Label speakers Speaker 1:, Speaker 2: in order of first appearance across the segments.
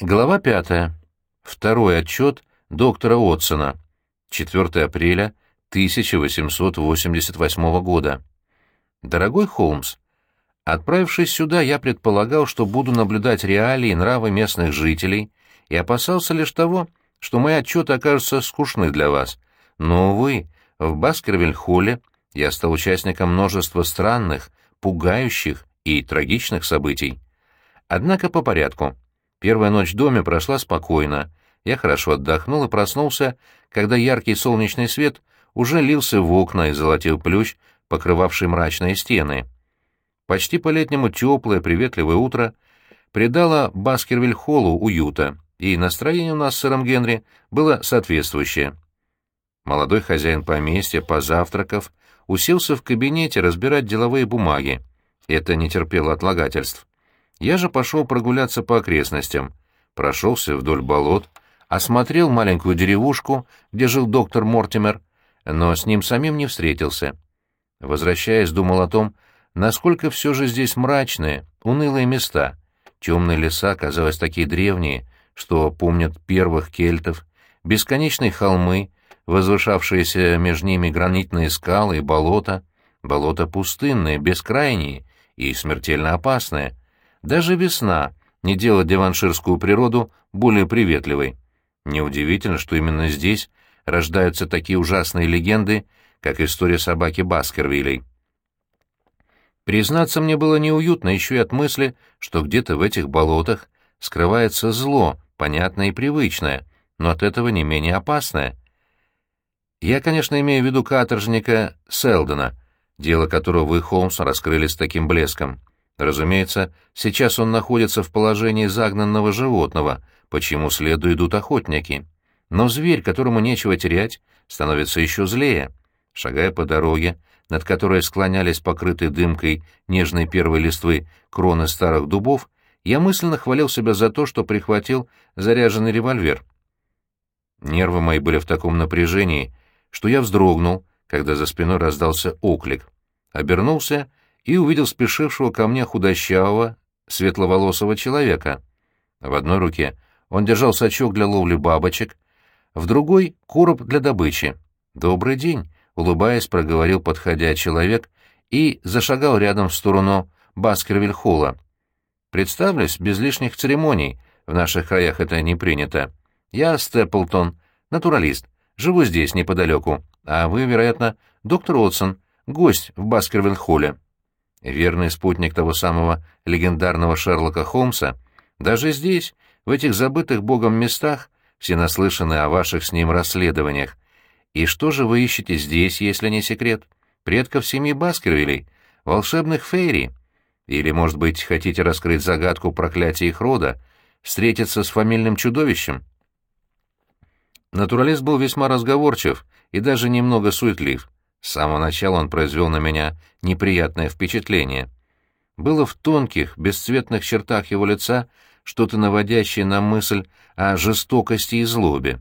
Speaker 1: Глава пятая. Второй отчет доктора Отсона. 4 апреля 1888 года. Дорогой Холмс, отправившись сюда, я предполагал, что буду наблюдать реалии и нравы местных жителей и опасался лишь того, что мои отчеты окажутся скучны для вас. Но, увы, в Баскервиль-холле я стал участником множества странных, пугающих и трагичных событий. Однако по порядку. Первая ночь в доме прошла спокойно. Я хорошо отдохнул и проснулся, когда яркий солнечный свет уже лился в окна и золотил плющ, покрывавший мрачные стены. Почти по-летнему теплое, приветливое утро придало Баскервиль-холлу уюта, и настроение у нас с сэром Генри было соответствующее. Молодой хозяин поместья, позавтракав, уселся в кабинете разбирать деловые бумаги. Это не терпело отлагательств. Я же пошел прогуляться по окрестностям, прошелся вдоль болот, осмотрел маленькую деревушку, где жил доктор Мортимер, но с ним самим не встретился. Возвращаясь, думал о том, насколько все же здесь мрачные, унылые места. Темные леса, казалось, такие древние, что помнят первых кельтов, бесконечные холмы, возвышавшиеся между ними гранитные скалы и болота, болота пустынные, бескрайние и смертельно опасные — даже весна не делает деванширскую природу более приветливой. Неудивительно, что именно здесь рождаются такие ужасные легенды, как история собаки Баскервилей. Признаться, мне было неуютно еще и от мысли, что где-то в этих болотах скрывается зло, понятное и привычное, но от этого не менее опасное. Я, конечно, имею в виду каторжника Селдона, дело которого вы, Холмс, раскрыли с таким блеском. Разумеется, сейчас он находится в положении загнанного животного, почему следу идут охотники. Но зверь, которому нечего терять, становится еще злее. Шагая по дороге, над которой склонялись покрытые дымкой нежной первой листвы кроны старых дубов, я мысленно хвалил себя за то, что прихватил заряженный револьвер. Нервы мои были в таком напряжении, что я вздрогнул, когда за спиной раздался оклик. Обернулся и увидел спешившего ко мне худощавого, светловолосого человека. В одной руке он держал сачок для ловли бабочек, в другой — короб для добычи. «Добрый день», — улыбаясь, проговорил подходя человек и зашагал рядом в сторону Баскервиль-холла. «Представлюсь, без лишних церемоний, в наших краях это не принято. Я Степлтон, натуралист, живу здесь, неподалеку, а вы, вероятно, доктор Отсон, гость в Баскервиль-холле» верный спутник того самого легендарного Шерлока Холмса, даже здесь, в этих забытых богом местах, все наслышаны о ваших с ним расследованиях. И что же вы ищете здесь, если не секрет? Предков семьи Баскервилей, волшебных фейри? Или, может быть, хотите раскрыть загадку проклятия их рода, встретиться с фамильным чудовищем? Натуралист был весьма разговорчив и даже немного суетлив. С самого начала он произвел на меня неприятное впечатление. Было в тонких, бесцветных чертах его лица что-то наводящее на мысль о жестокости и злобе.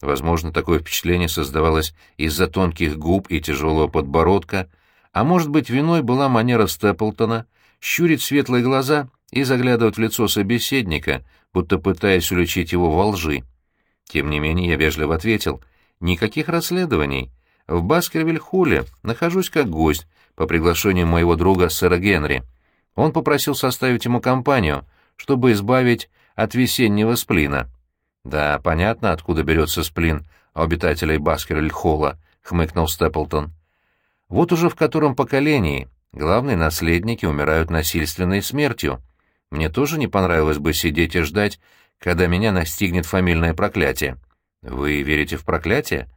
Speaker 1: Возможно, такое впечатление создавалось из-за тонких губ и тяжелого подбородка, а может быть, виной была манера Степлтона щурить светлые глаза и заглядывать в лицо собеседника, будто пытаясь уличить его во лжи. Тем не менее, я вежливо ответил, «Никаких расследований. В Баскервиль-Хуле нахожусь как гость по приглашению моего друга сэра Генри. Он попросил составить ему компанию, чтобы избавить от весеннего сплина. «Да, понятно, откуда берется сплин у обитателей Баскервиль-Холла», — хмыкнул Степлтон. «Вот уже в котором поколении главные наследники умирают насильственной смертью. Мне тоже не понравилось бы сидеть и ждать, когда меня настигнет фамильное проклятие». «Вы верите в проклятие?»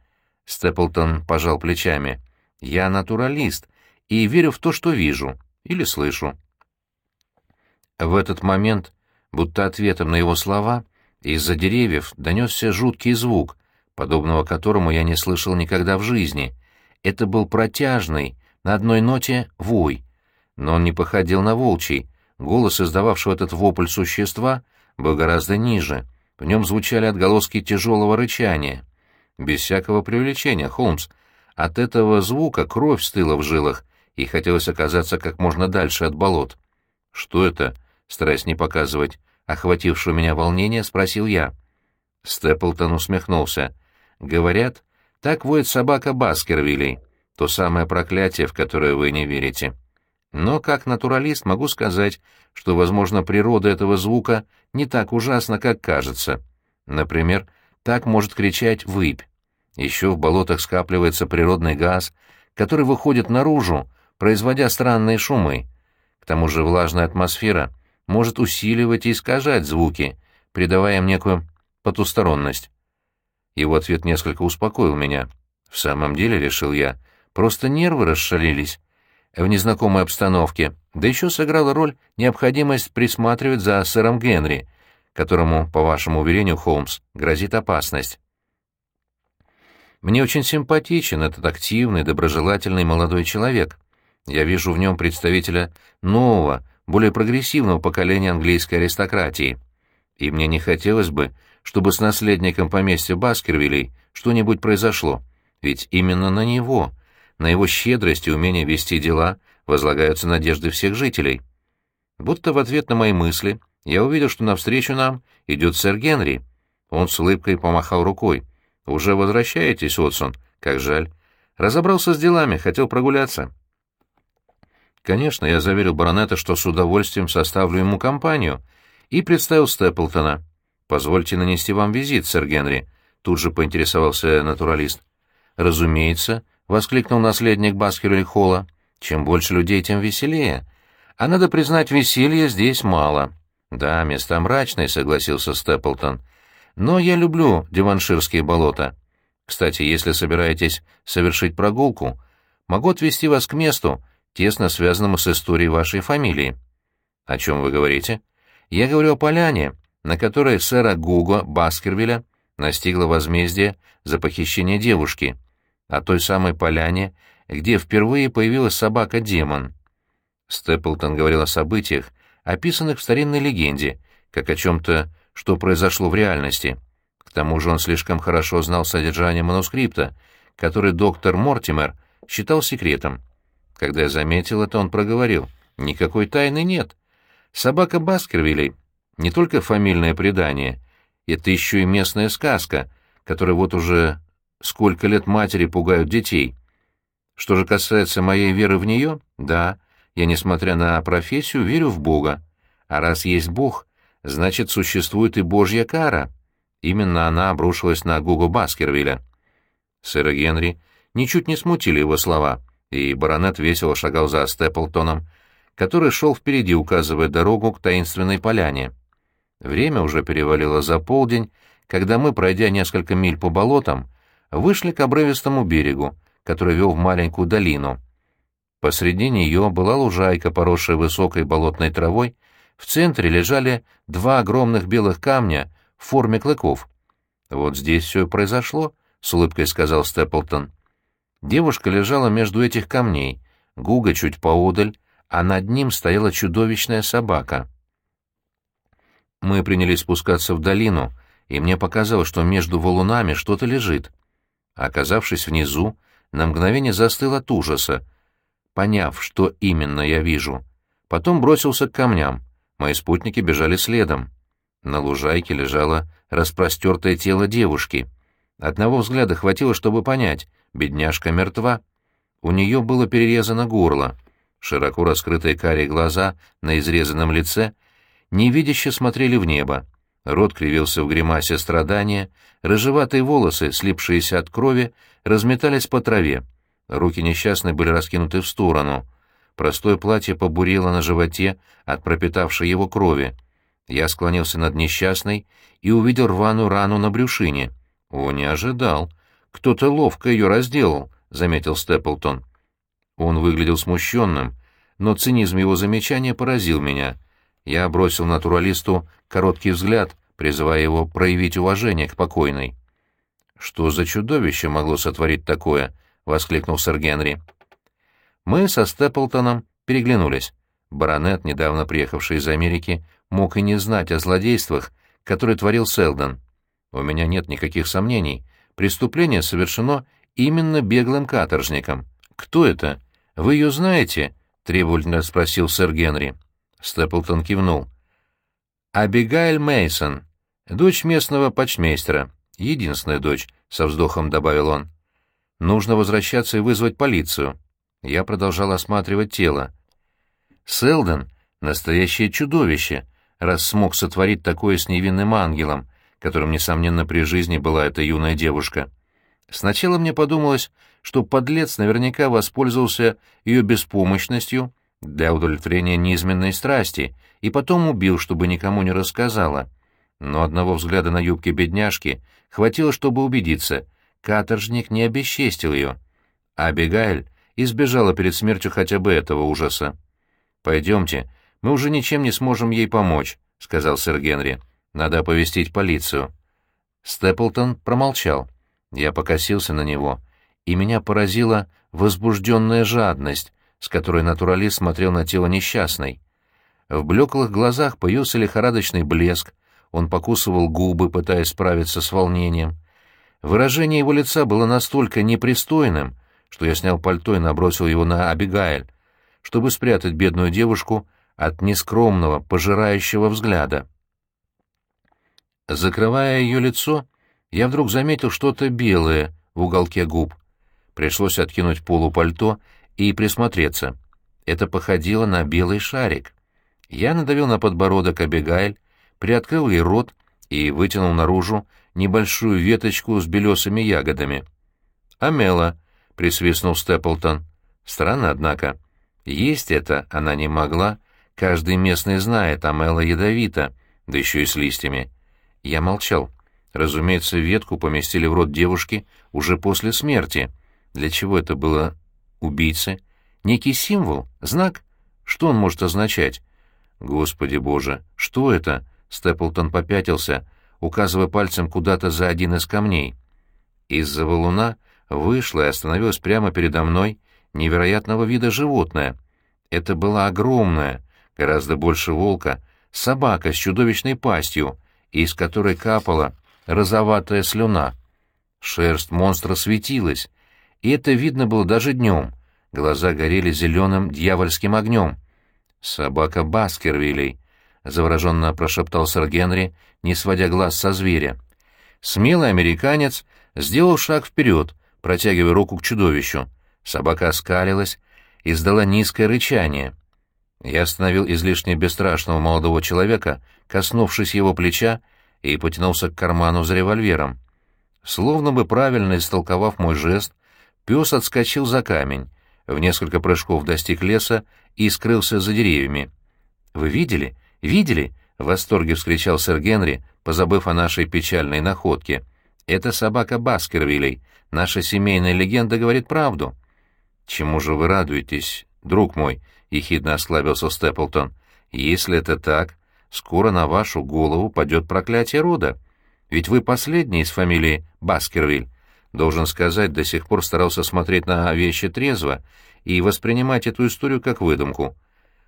Speaker 1: Степлтон пожал плечами. «Я натуралист и верю в то, что вижу или слышу». В этот момент, будто ответом на его слова, из-за деревьев донесся жуткий звук, подобного которому я не слышал никогда в жизни. Это был протяжный, на одной ноте, вой. Но он не походил на волчий. Голос, издававшего этот вопль существа, был гораздо ниже. В нем звучали отголоски тяжелого рычания. Без всякого привлечения, Холмс. От этого звука кровь стыла в жилах, и хотелось оказаться как можно дальше от болот. «Что это?» — стараясь не показывать охватившего меня волнение, спросил я. Степлтон усмехнулся. «Говорят, так воет собака Баскервилей, то самое проклятие, в которое вы не верите. Но как натуралист могу сказать, что, возможно, природа этого звука не так ужасна, как кажется. Например, так может кричать выпь. Еще в болотах скапливается природный газ, который выходит наружу, производя странные шумы. К тому же влажная атмосфера может усиливать и искажать звуки, придавая им некую потусторонность. Его ответ несколько успокоил меня. В самом деле, решил я, просто нервы расшалились в незнакомой обстановке, да еще сыграла роль необходимость присматривать за сэром Генри, которому, по вашему уверению, Холмс, грозит опасность. Мне очень симпатичен этот активный, доброжелательный молодой человек. Я вижу в нем представителя нового, более прогрессивного поколения английской аристократии. И мне не хотелось бы, чтобы с наследником поместья Баскервилей что-нибудь произошло, ведь именно на него, на его щедрость и умение вести дела возлагаются надежды всех жителей. Будто в ответ на мои мысли я увидел, что навстречу нам идет сэр Генри. Он с улыбкой помахал рукой. «Уже возвращаетесь, Отсон? Как жаль. Разобрался с делами, хотел прогуляться». Конечно, я заверил баронета, что с удовольствием составлю ему компанию, и представил Степлтона. «Позвольте нанести вам визит, сэр Генри», — тут же поинтересовался натуралист. «Разумеется», — воскликнул наследник Баскервиль Холла, — «чем больше людей, тем веселее. А надо признать, веселья здесь мало». «Да, места мрачные», — согласился Степлтон. «Но я люблю Диванширские болота. Кстати, если собираетесь совершить прогулку, могу отвезти вас к месту, тесно связанному с историей вашей фамилии». «О чем вы говорите?» «Я говорю о поляне, на которой сэра Гуго Баскервилля настигло возмездие за похищение девушки, о той самой поляне, где впервые появилась собака-демон. Степлтон говорил о событиях, описанных в старинной легенде, как о чем-то, что произошло в реальности. К тому же он слишком хорошо знал содержание манускрипта, который доктор Мортимер считал секретом. Когда я заметил это, он проговорил, «Никакой тайны нет. Собака Баскервилей не только фамильное предание, это еще и местная сказка, которая вот уже сколько лет матери пугают детей. Что же касается моей веры в нее, да, я, несмотря на профессию, верю в Бога. А раз есть Бог, значит, существует и Божья кара. Именно она обрушилась на Гугу Баскервилля. Сэра Генри ничуть не смутили его слова, и баронет весело шагал за Степлтоном, который шел впереди, указывая дорогу к таинственной поляне. Время уже перевалило за полдень, когда мы, пройдя несколько миль по болотам, вышли к обрывистому берегу, который вел в маленькую долину. Посреди нее была лужайка, поросшая высокой болотной травой, в центре лежали два огромных белых камня в форме клыков. «Вот здесь все и произошло», — с улыбкой сказал Степлтон. Девушка лежала между этих камней, Гуга чуть поодаль, а над ним стояла чудовищная собака. Мы принялись спускаться в долину, и мне показалось, что между валунами что-то лежит. Оказавшись внизу, на мгновение застыл от ужаса, поняв, что именно я вижу. Потом бросился к камням. Мои спутники бежали следом. На лужайке лежало распростертое тело девушки. Одного взгляда хватило, чтобы понять — бедняжка мертва. У нее было перерезано горло. Широко раскрытые карие глаза на изрезанном лице невидяще смотрели в небо. Рот кривился в гримасе страдания, рыжеватые волосы, слипшиеся от крови, разметались по траве. Руки несчастной были раскинуты в сторону. Простое платье побурело на животе от пропитавшей его крови. Я склонился над несчастной и увидел рваную рану на брюшине. «О, не ожидал. Кто-то ловко ее разделал», — заметил Степлтон. Он выглядел смущенным, но цинизм его замечания поразил меня. Я бросил натуралисту короткий взгляд, призывая его проявить уважение к покойной. «Что за чудовище могло сотворить такое?» — воскликнул сэр Генри. Мы со Степлтоном переглянулись. Баронет, недавно приехавший из Америки, мог и не знать о злодействах, которые творил Селдон. У меня нет никаких сомнений. Преступление совершено именно беглым каторжником. Кто это? Вы ее знаете? — требовательно спросил сэр Генри. Степлтон кивнул. Абигайль Мейсон, дочь местного почмейстера, единственная дочь, со вздохом добавил он. Нужно возвращаться и вызвать полицию. Я продолжал осматривать тело. Селден — настоящее чудовище, раз смог сотворить такое с невинным ангелом, которым, несомненно, при жизни была эта юная девушка. Сначала мне подумалось, что подлец наверняка воспользовался ее беспомощностью для удовлетворения низменной страсти и потом убил, чтобы никому не рассказала. Но одного взгляда на юбки бедняжки хватило, чтобы убедиться, каторжник не обесчестил ее. А Абигайль избежала перед смертью хотя бы этого ужаса. «Пойдемте, мы уже ничем не сможем ей помочь», — сказал сэр Генри. «Надо оповестить полицию». Степлтон промолчал. Я покосился на него, и меня поразила возбужденная жадность, с которой натуралист смотрел на тело несчастной. В блеклых глазах появился лихорадочный блеск, он покусывал губы, пытаясь справиться с волнением. Выражение его лица было настолько непристойным, что я снял пальто и набросил его на Абигайль, чтобы спрятать бедную девушку от нескромного, пожирающего взгляда. Закрывая ее лицо, я вдруг заметил что-то белое в уголке губ. Пришлось откинуть полу пальто и присмотреться. Это походило на белый шарик. Я надавил на подбородок Абигайль, приоткрыл ей рот и вытянул наружу небольшую веточку с белесыми ягодами. «Амела», — присвистнул Степлтон. «Странно, однако. Есть это она не могла. Каждый местный знает, Амела ядовита, да еще и с листьями». Я молчал. Разумеется, ветку поместили в рот девушки уже после смерти. Для чего это было убийцы? Некий символ? Знак? Что он может означать? Господи боже, что это? Степлтон попятился, указывая пальцем куда-то за один из камней. Из-за валуна вышло и остановилось прямо передо мной невероятного вида животное. Это была огромная, гораздо больше волка, собака с чудовищной пастью, из которой капала розоватая слюна. Шерсть монстра светилась, и это видно было даже днем. Глаза горели зеленым дьявольским огнем. «Собака Баскервилей», — завороженно прошептал сэр Генри, не сводя глаз со зверя. Смелый американец сделал шаг вперед, протягивая руку к чудовищу. Собака оскалилась, издала низкое рычание. Я остановил излишне бесстрашного молодого человека, коснувшись его плеча, и потянулся к карману за револьвером. Словно бы правильно истолковав мой жест, пес отскочил за камень, в несколько прыжков достиг леса и скрылся за деревьями. «Вы видели? Видели?» — в восторге вскричал сэр Генри, позабыв о нашей печальной находке. «Это собака Баскервилей. Наша семейная легенда говорит правду». «Чему же вы радуетесь, друг мой?» — ехидно осклабился Степлтон. «Если это так, скоро на вашу голову падет проклятие рода. Ведь вы последний из фамилии Баскервиль. Должен сказать, до сих пор старался смотреть на вещи трезво и воспринимать эту историю как выдумку.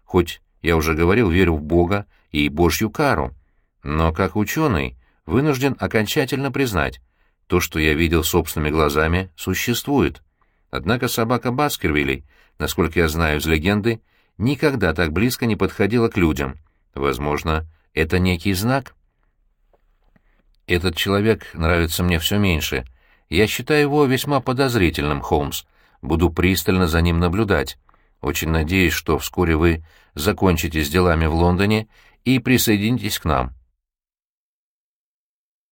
Speaker 1: Хоть, я уже говорил, верю в Бога и Божью кару. Но как ученый вынужден окончательно признать, то, что я видел собственными глазами, существует. Однако собака Баскервилей, насколько я знаю из легенды, никогда так близко не подходила к людям — Возможно, это некий знак? Этот человек нравится мне все меньше. Я считаю его весьма подозрительным, Холмс. Буду пристально за ним наблюдать. Очень надеюсь, что вскоре вы закончите с делами в Лондоне и присоединитесь к нам.